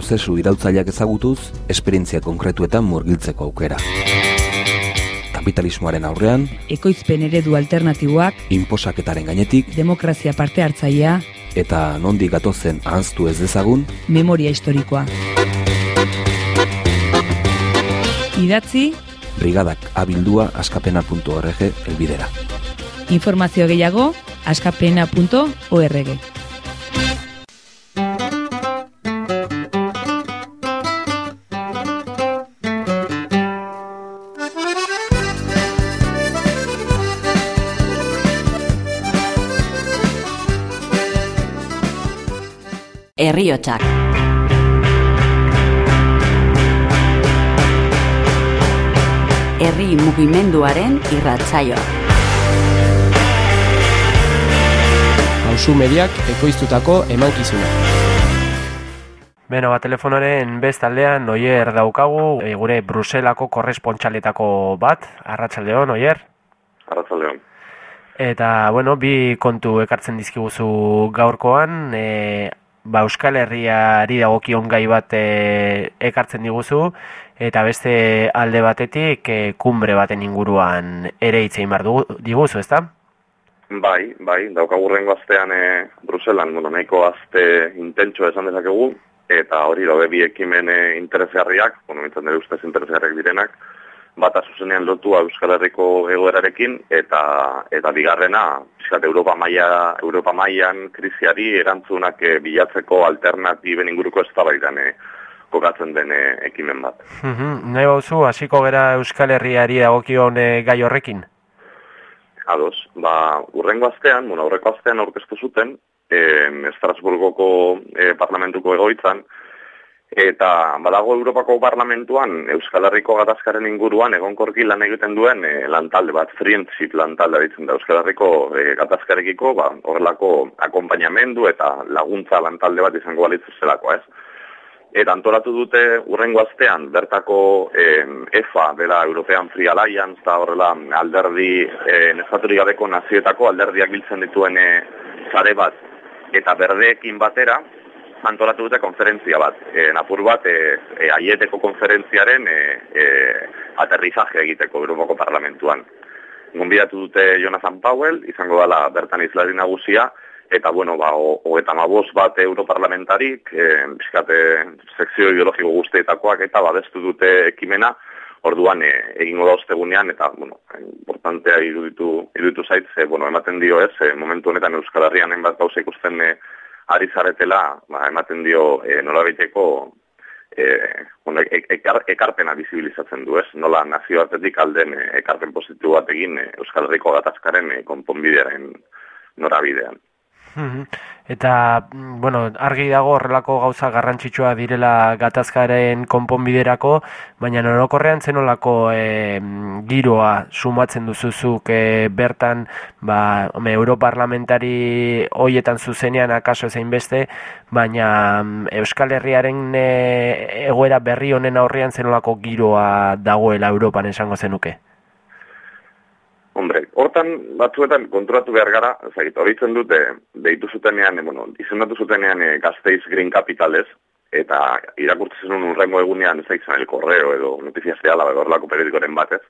Prozesu irautzaileak ezagutuz, esperientzia konkretuetan murgiltzeko aukera. Kapitalismoaren aurrean, Ekoizpen eredu alternatiboak, inposaketaren gainetik, demokrazia parte hartzailea, eta nondik gatozen ahaztu ez dezagun, memoria historikoa. Idatzi, brigadak abildua askapena.org elbidera. informazio gehiago, askapena.org. Herriotsak. Herri mugimenduaren irratsaioa. Hauzu mediak ekoiztutako emankizuna. Beno, ba, telefonoren bestaldean Oier daukagu, e, gure Bruselako korrespontxaletako bat, arratsaldeon Oier. Arratsaldeon. Eta, bueno, bi kontu ekartzen dizkiguzu gaurkoan, e, ba, Euskal Herriari dagokion gai bat e, ekartzen diguzu, eta beste alde batetik e, kumbre baten inguruan ere hitzein bar dugu- diguzu, ezta? Bai, bai, daukagurrengo astean e, Bruselan, bueno, nahiko azte intentxo esan dezakegu, eta hori daude bi ekimen e, interesgarriak, bueno, mintzen dira ustez interesgarriak direnak, bata zuzenean lotua Euskal Herriko egoerarekin, eta eta bigarrena, fiskat, Europa, maia, Europa maian krisiari erantzunak e, bilatzeko alternatiben inguruko eztabaidan e, kokatzen den e, ekimen bat. Mhm, Nahi bauzu, hasiko gera Euskal Herriari dagokion e, gai horrekin? Ados, ba, urrengo astean, bueno, aurreko astean aurkeztu zuten, eh, Estrasburgoko eh, parlamentuko egoitzan, eta badago Europako parlamentuan Euskal Herriko gatazkaren inguruan egonkorki lan egiten duen eh, lantalde bat, friendship lantalde ditzen da Euskal Herriko eh, gatazkarekiko, ba, horrelako akompainamendu eta laguntza lantalde bat izango balitzu zelako, ez? Eta antolatu dute urrengo astean, bertako eh, EFA, dela European Free Alliance, eta horrela alderdi, eh, nezaturik gabeko nazietako alderdiak biltzen dituen eh, zare bat, eta berdeekin batera, antolatu dute konferentzia bat. E, napur bat, e, e, aieteko konferentziaren e, e, aterrizaje egiteko Europako Parlamentuan. Gonbidatu dute Jonathan Powell, izango dela bertan izlari nagusia, eta bueno, ba, o, eta maboz bat europarlamentarik, e, bizkate sekzio ideologiko guztietakoak, eta babestu dute ekimena, orduan e, egingo da ostegunean, eta, bueno, importantea iruditu, iruditu zait, ze, bueno, ematen dio ez, e, momentu honetan Euskal Herrian enbat gauza ikusten e, ari zaretela, ba, ematen dio e, nola baiteko, e, bueno, ekar, ekarpena bizibilizatzen du, ez? Nola nazioartetik alden e, ekarpen pozitu bat egin Euskal Herriko gatazkaren e, konponbidearen norabidean. Eta, mm, bueno, argi dago horrelako gauza garrantzitsua direla gatazkaren konponbiderako, baina norokorrean zenolako e, giroa sumatzen duzuzuk e, bertan, ba, ome, europarlamentari hoietan zuzenean akaso zein beste, baina mm, Euskal Herriaren e, egoera berri honen aurrean zenolako giroa dagoela Europan esango zenuke? Hombre, hortan batzuetan konturatu behar gara, zait, horitzen dute, deitu zutenean, e, bueno, izendatu zutenean e, Gasteiz Green Capitalez, eta irakurtzen urrengo egunean, ez da el correo edo notiziaztea la horrelako periodikoren batez,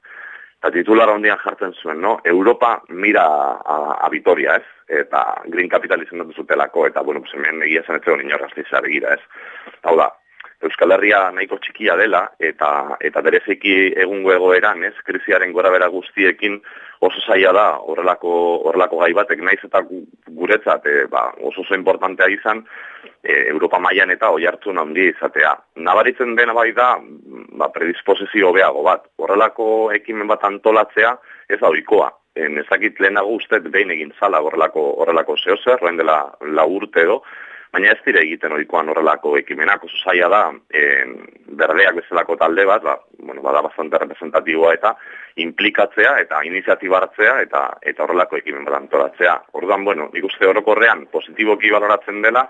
eta titulara ondian jartzen zuen, no? Europa mira a, a Vitoria, ez? Eta Green Capital izendatu zutelako, eta, bueno, pues, hemen egia zen ez zegoen inorraztizar egira, ez? Hau da, Euskal Herria nahiko txikia dela eta eta bereziki egungo egoeran, ez, krisiaren gorabera guztiekin oso zaila da horrelako horrelako gai batek naiz eta guretzat e, ba, oso oso importantea izan e, Europa mailan eta oihartzun handi izatea. Nabaritzen dena bai da ba predisposizio hobeago bat. Horrelako ekimen bat antolatzea ez da ohikoa. En ezakit lehenago ustez behin egin zala horrelako horrelako zeozer, dela la urte edo, baina ez dire egiten horikoan horrelako ekimenak oso zaila da, e, berdeak bezalako talde bat, ba, bueno, bada bastante representatiboa eta implikatzea eta iniziatiba hartzea eta eta horrelako ekimen bat antolatzea. Orduan, bueno, nik uste orokorrean positiboki baloratzen dela,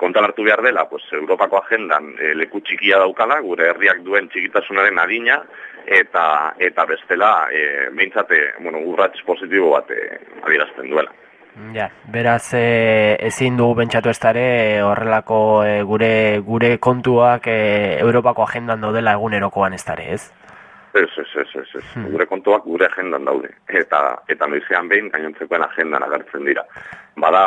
kontan hartu behar dela, pues, Europako agendan e, leku txikia daukala, gure herriak duen txikitasunaren adina, eta eta bestela, e, behintzate, bueno, urratz positibo bat e, adierazten duela. Ja, beraz e, ezin du bentsatu ez dare horrelako e, gure gure kontuak e, Europako agendan daudela egunerokoan ez dare, ez? Ez, ez, ez, ez, ez. Hmm. Gure kontuak gure agendan daude. Eta, eta noizean behin gainontzekoen agendan agertzen dira. Bada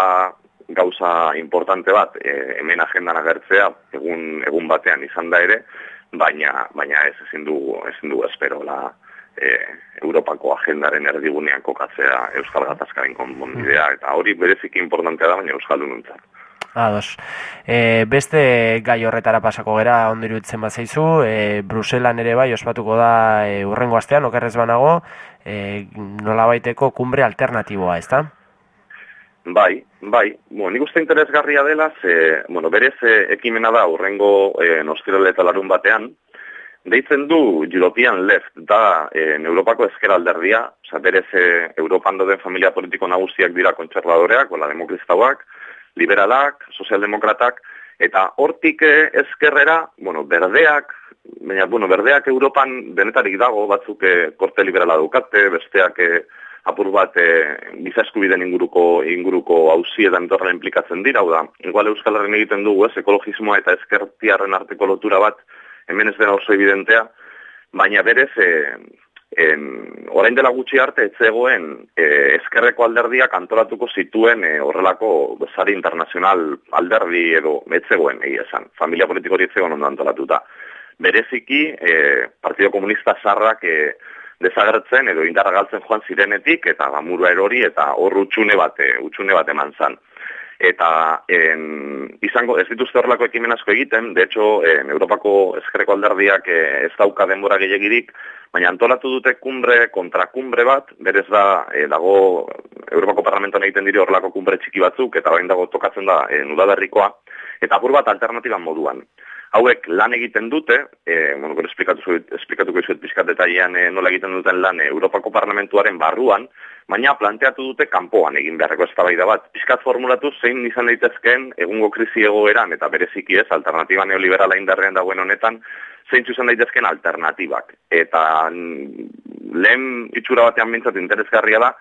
gauza importante bat, e, hemen agendan agertzea, egun, egun batean izan da ere, baina, baina ez ezin du, ezin du espero, la, e, Europako agendaren erdigunean kokatzea Euskal Gatazkaren konbondidea, eta hori bereziki importantea da, baina Euskal Dununtzat. Ados. E, beste gai horretara pasako gera ondirutzen bat zaizu, e, Bruselan ere bai ospatuko da e, urrengo astean, okerrez banago, e, nola baiteko kumbre alternatiboa, ez da? Bai, bai. Bueno, nik uste interesgarria dela, ze, bueno, berez e, ekimena da urrengo e, nostirale larun batean, Deitzen du European Left da en Europako ezker alderdia, oza, berez e, Europan doden familia politiko nagusiak dira kontservadoreak, ola demokristauak, liberalak, sozialdemokratak, eta hortik e, ezkerrera, bueno, berdeak, baina, bueno, berdeak Europan denetarik dago, batzuk e, korte liberala dukate, besteak e, apur bat e, eskubiden inguruko inguruko hauzietan torra implikatzen dira, da, igual Euskal Herren egiten dugu, ez, ekologismoa eta ezkertiarren arteko lotura bat, hemen ez dena oso evidentea, baina berez e, en, orain dela gutxi arte ez zegoen e, eskerreko alderdiak antolatuko zituen e, horrelako sari internazional alderdi edo ez zegoen egia esan. Familia politiko hori ez zegoen ondo antolatuta. Bereziki, e, Partido Komunista Sarrak e, desagertzen edo indarra galtzen joan zirenetik eta gamurua erori eta hor utxune bat, e, utxune bat eman zan eta en, izango ez dituzte horrelako ekimen asko egiten, de hecho, en, Europako eskerreko alderdiak eh, ez dauka denbora gehiagirik, baina antolatu dute kumbre kontra kumbre bat, berez da, eh, dago Europako Parlamentoan egiten diri horrelako kumbre txiki batzuk, eta bain dago tokatzen da e, nudaberrikoa, eta apur bat alternatiban moduan. Hauek lan egiten dute, e, bueno, esplikatuko izuet pixkat detailean e, nola egiten duten lan Europako Parlamentuaren barruan, baina planteatu dute kanpoan egin beharreko eztabaida bat. Piskat formulatu zein izan daitezkeen egungo krisi egoeran eta bereziki ez alternatiba neoliberala indarrean dagoen honetan zein izan daitezkeen alternatibak. Eta mm, lehen itxura batean mintzat interesgarria da,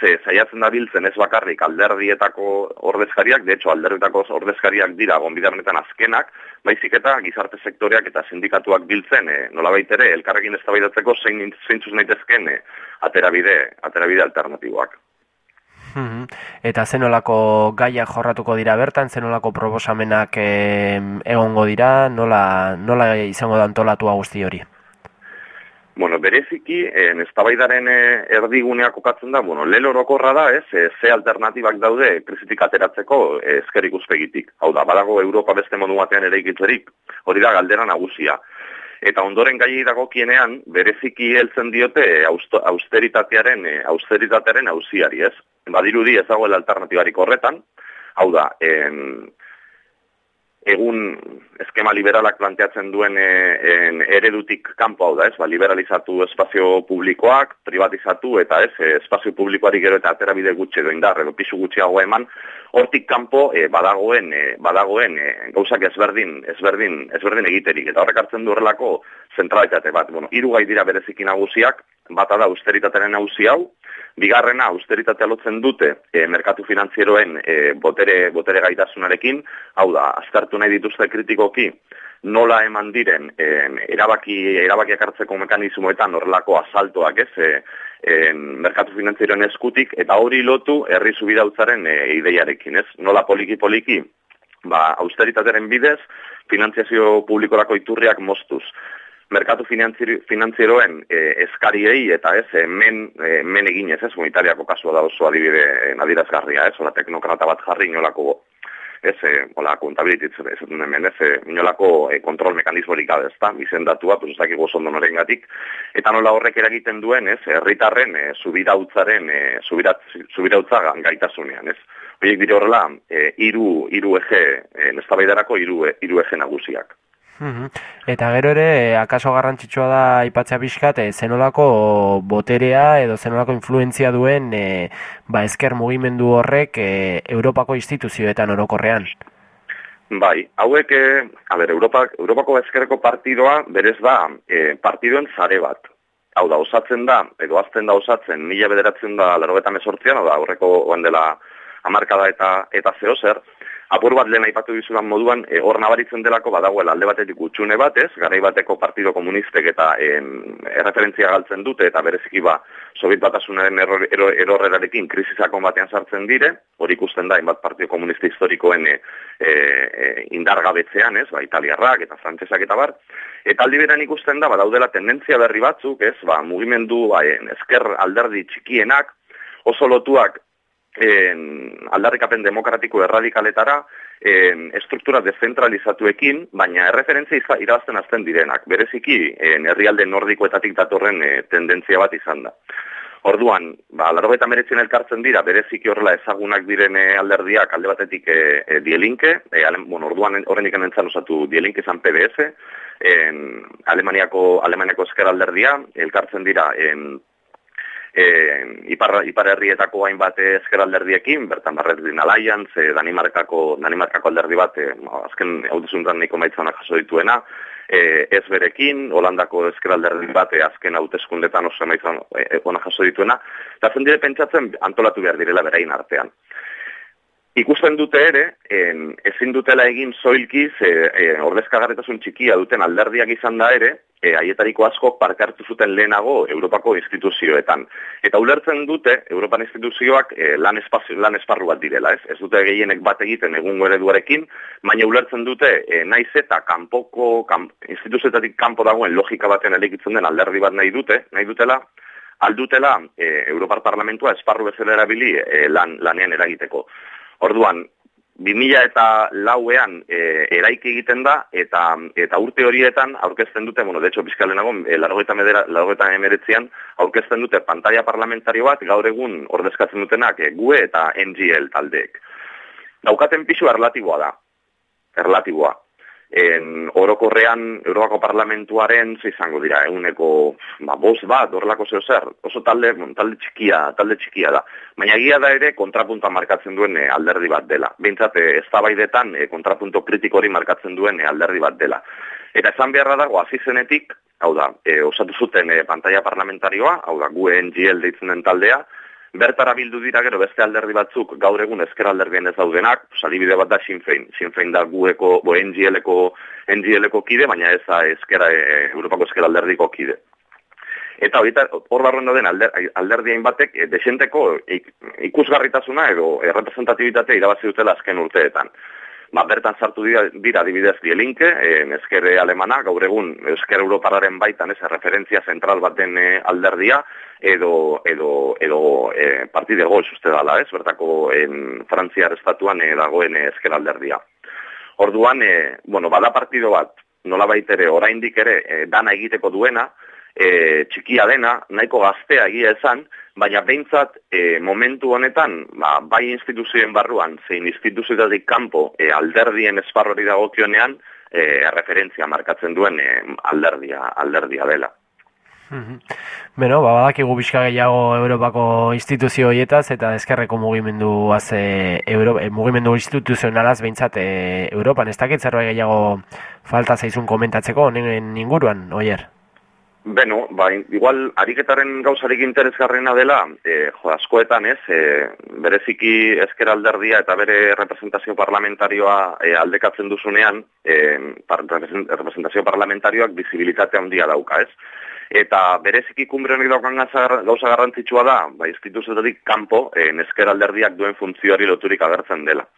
ze saiatzen da biltzen ez bakarrik alderdietako ordezkariak, de hecho alderdietako ordezkariak dira gonbidarenetan azkenak, baizik eta gizarte sektoreak eta sindikatuak biltzen, e, nolabait ere, elkarrekin eztabaidatzeko zein zeintzuz naitezken e, aterabide, aterabide alternatiboak. Mhm. Eta zenolako gaiak jorratuko dira bertan, zenolako proposamenak egongo dira, nola, nola izango da antolatua guzti hori? Bueno, bereziki, en eztabaidaren eh, erdigunea kokatzen da, bueno, lelo orokorra da, ez, e, ze alternatibak daude krisitik ateratzeko e, ezkerik uzpegitik. Hau da, badago Europa beste modu batean ere ikitzerik, hori da galdera nagusia. Eta ondoren gai dago kienean, bereziki heltzen diote austeritatearen, austeritatearen ausiari, ez. Badirudi ez dago alternatibarik horretan, hau da, en, egun eskema liberalak planteatzen duen e, en, eredutik kanpo hau da, ez, ba, liberalizatu espazio publikoak, privatizatu eta ez, e, espazio publikoari gero eta aterabide gutxe edo indar, edo pisu gutxiago eman, hortik kanpo e, badagoen, e, badagoen e, gauzak ezberdin, ezberdin, ezberdin egiterik, eta horrek hartzen du horrelako zentralitate bat. Bueno, hiru gai dira berezikin nagusiak, bata da austeritatearen nagusi hau, Bigarrena, austeritatea lotzen dute e, merkatu finanzieroen e, botere, botere gaitasunarekin, hau da, aztertu nahi dituzte kritikoki, nola eman diren e, erabaki, erabakiak hartzeko mekanizmoetan horrelako asaltoak ez, e, e, merkatu finanzieroen eskutik, eta hori lotu herri zubidautzaren e, ideiarekin, ez? Nola poliki-poliki, ba, austeritatearen bidez, finantziazio publikorako iturriak mostuz merkatu finanzieroen e, eskariei eta ez, e, men, e, men eginez, ez, Italiako kasua da oso adibide e, nadirazgarria, ez, ola teknokrata bat jarri inolako, ez, e, ola, kontabilititz, ez, hemen, ez, e, inolako e, kontrol mekanismorik gabe, da, izendatua, pues, ez dakik gozo ondonoren gatik, eta nola horrek eragiten duen, ez, herritarren e, subirautzaren, e, subirautza gaitasunean, ez, Horiek dire horrela, e, iru, iru eje, e, nestabaidarako iru, iru nagusiak. Eta gero ere, akaso garrantzitsua da aipatzea pixkat, e, zenolako boterea edo zenolako influentzia duen e, ba, esker mugimendu horrek e, Europako instituzioetan orokorrean. Bai, hauek, e, a ber, Europa, Europako eskerreko partidoa berez da e, partidoen zare bat. Hau da, osatzen da, edo azten da osatzen, mila bederatzen da laro eta mesortzian, da, horreko dela amarkada eta, eta zehozer, apur bat lehen aipatu dizudan moduan, e, hor nabaritzen delako badagoela alde batetik utxune batez, garai bateko partido komunistek eta en, erreferentzia galtzen dute, eta bereziki ba, Sobiet batasunaren erorrerarekin krisisakon batean sartzen dire, hori ikusten da, inbat partido komunista historikoen e, e, indargabetzean, ez, ba, italiarrak eta frantsesak eta bar, eta aldi beran ikusten da, badaudela tendentzia berri batzuk, ez, ba, mugimendu, ba, esker alderdi txikienak, oso lotuak en, aldarrikapen demokratiko erradikaletara en, estruktura dezentralizatuekin, baina erreferentzia irazten azten direnak, bereziki en, herrialde nordikoetatik datorren e, tendentzia bat izan da. Orduan, ba, laro eta meretzen elkartzen dira, bereziki horrela ezagunak direne alderdiak alde batetik e, e, dielinke, e, bueno, orduan horren ikan entzan osatu dielinke izan PBS, en, Alemaniako, Alemaniako esker alderdia, elkartzen dira en, e, ipar, ipar herrietako hainbat ezkeralderdiekin, bertan barretin alaian, ze Danimarkako, Danimarkako alderdi bat, e, azken hautezuntan niko maitzanak jaso dituena, e, ez berekin, Holandako ezkeralderdi bat, e, azken hautezkundetan oso maitzan e, ona jaso dituena, eta zen dire pentsatzen antolatu behar direla berain artean. Ikusten dute ere, en, ezin dutela egin zoilkiz, e, e, ordezkagarretasun txikia duten alderdiak izan da ere, e, haietariko asko parte zuten lehenago Europako instituzioetan. Eta ulertzen dute, Europan instituzioak e, lan, espazio, lan esparru bat direla, ez? Ez dute gehienek bat egiten egungo ereduarekin, baina ulertzen dute, e, naiz eta kanpoko, kan, instituzioetatik kanpo dagoen logika baten elekitzen den alderdi bat nahi dute, nahi dutela, aldutela e, Europar Parlamentua esparru bezala erabili e, lan, lanean eragiteko. Orduan, 2000 eta lauean e, eraiki egiten da, eta eta urte horietan aurkezten dute, bueno, de hecho, bizkalenago, e, largoetan emeretzean, aurkezten dute pantalla parlamentario bat, gaur egun ordezkatzen dutenak e, GUE eta NGL taldeek. Daukaten pisu erlatiboa da, erlatiboa en orokorrean Europako Parlamentuaren ze izango dira eguneko ba bost bat horrelako zeo zer oso talde talde txikia talde txikia da. Baina egia da ere kontrapunta markatzen duen eh, alderdi bat dela. Beintzat eh, eztabaidetan e, kontrapunto kritiko hori markatzen duen alderdi bat dela. Eta esan beharra dago hasi zenetik hau da osatu zuten e, pantalla parlamentarioa hau da GUNGL deitzen den taldea bertara bildu dira gero beste alderdi batzuk gaur egun ezker alderdien ez daudenak, salibide bat da Sinfein, Sinfein da gueko, bo NGL-eko, NGL-eko kide, baina ez da ezkera, e, Europako ezker alderdiko kide. Eta horita, hor barroen dauden alder, alderdien batek, e, desenteko ikusgarritasuna edo representatibitate irabazi dutela azken urteetan ba, bertan sartu dira, dira adibidez Bielinke, en eskere alemana, gaur egun esker europararen baitan ez referentzia zentral baten e, alderdia, edo, edo, edo e, partide goz uste dala, ez, bertako en Frantziar estatuan e, dagoen esker alderdia. Orduan, e, bueno, bada partido bat, nola baitere, oraindik ere, e, dana egiteko duena, e, txikia dena, nahiko gaztea egia esan, baina behintzat e, momentu honetan, ba, bai instituzioen barruan, zein instituzioetatik kanpo e, alderdien esparrori dagokionean, e, referentzia markatzen duen e, alderdia, alderdia dela. Beno, ba, badakigu bizka gehiago Europako instituzio horietaz eta ezkerreko mugimendu haze Euro, e, mugimendu instituzionalaz behintzat e, Europan, ez dakit zerbait gehiago falta zaizun komentatzeko, honen inguruan, oier? Beno, ba, igual, ariketaren gauzarik interesgarrena dela, e, jo, askoetan ez, e, bereziki ezker alderdia eta bere representazio parlamentarioa e, aldekatzen duzunean, e, par, representazio parlamentarioak bizibilitate handia dauka ez. Eta bereziki kumbre honek daukan gauza garrantzitsua da, ba, instituzioetatik kanpo, e, ezker alderdiak duen funtzioari loturik agertzen dela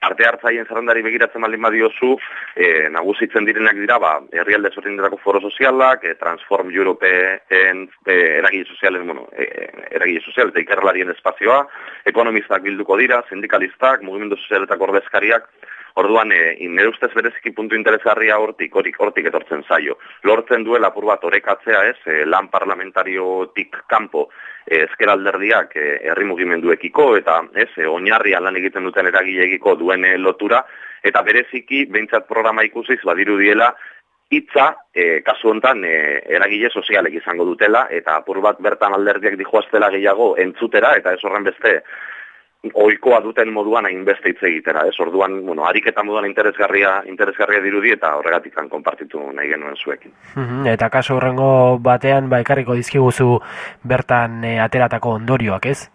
arte hartzaien zerrendari begiratzen baldin badiozu, e, nagusitzen direnak dira, ba, herrialde sortindetako foro sozialak, e, Transform Europeen e, eragile sozialen, bueno, e, eragile sozial eta ikerlarien espazioa, ekonomistak bilduko dira, sindikalistak, mugimendu sozialetako ordezkariak, Orduan, e, nire ustez bereziki puntu interesgarria hortik, horik, hortik etortzen zaio. Lortzen duela apur bat orekatzea ez, e, lan parlamentariotik kanpo e, ezkeralderdiak e, herri mugimenduekiko eta ez, e, oinarria lan egiten duten eragilegiko duen lotura, eta bereziki, behintzat programa ikusiz, badiru diela, hitza e, kasu hontan e, eragile sozialek izango dutela eta apur bat bertan alderdiak dijoaztela gehiago entzutera eta ez horren beste oikoa duten moduan hainbeste hitz egitera, ez? Orduan, bueno, ariketa moduan interesgarria, interesgarria dirudi eta horregatik kan konpartitu nahi genuen zuekin. Eta kaso horrengo batean ba ekarriko dizkiguzu bertan e, ateratako ondorioak, ez?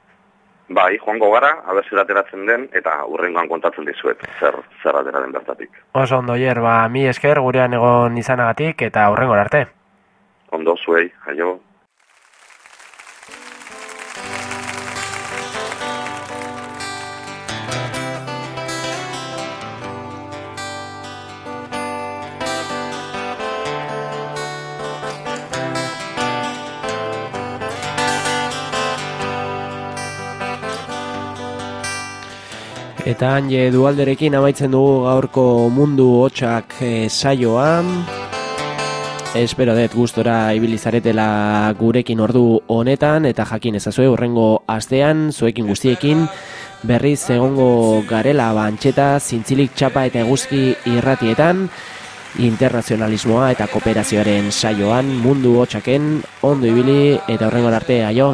Bai, joango gara, abertzera ateratzen den, eta urrengoan kontatzen dizuet, zer, zer atera den bertatik. Oso ondo, hier, ba, mi esker gurean egon izanagatik, eta urrengo arte. Ondo, zuei, aio. Eta hanje dualderekin amaitzen dugu gaurko mundu hotxak e, saioan. Espero dut gustora ibilizaretela gurekin ordu honetan eta jakin ezazue horrengo astean zuekin guztiekin berriz egongo garela bantxeta zintzilik txapa eta eguzki irratietan internazionalismoa eta kooperazioaren saioan mundu hotxaken ondo ibili eta horrengo arte aio.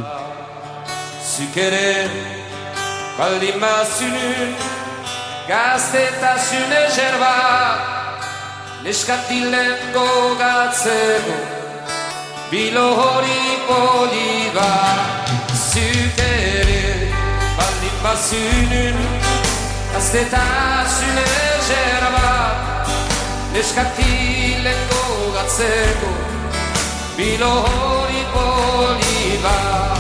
Zikere baldin bazunun Gaztetasun ezer bat Neskatilen gogatzeko Bilo hori poli bat Zukere baldin bazunun Gaztetasun ezer Neskatilen gogatzeko bilo hori poli bat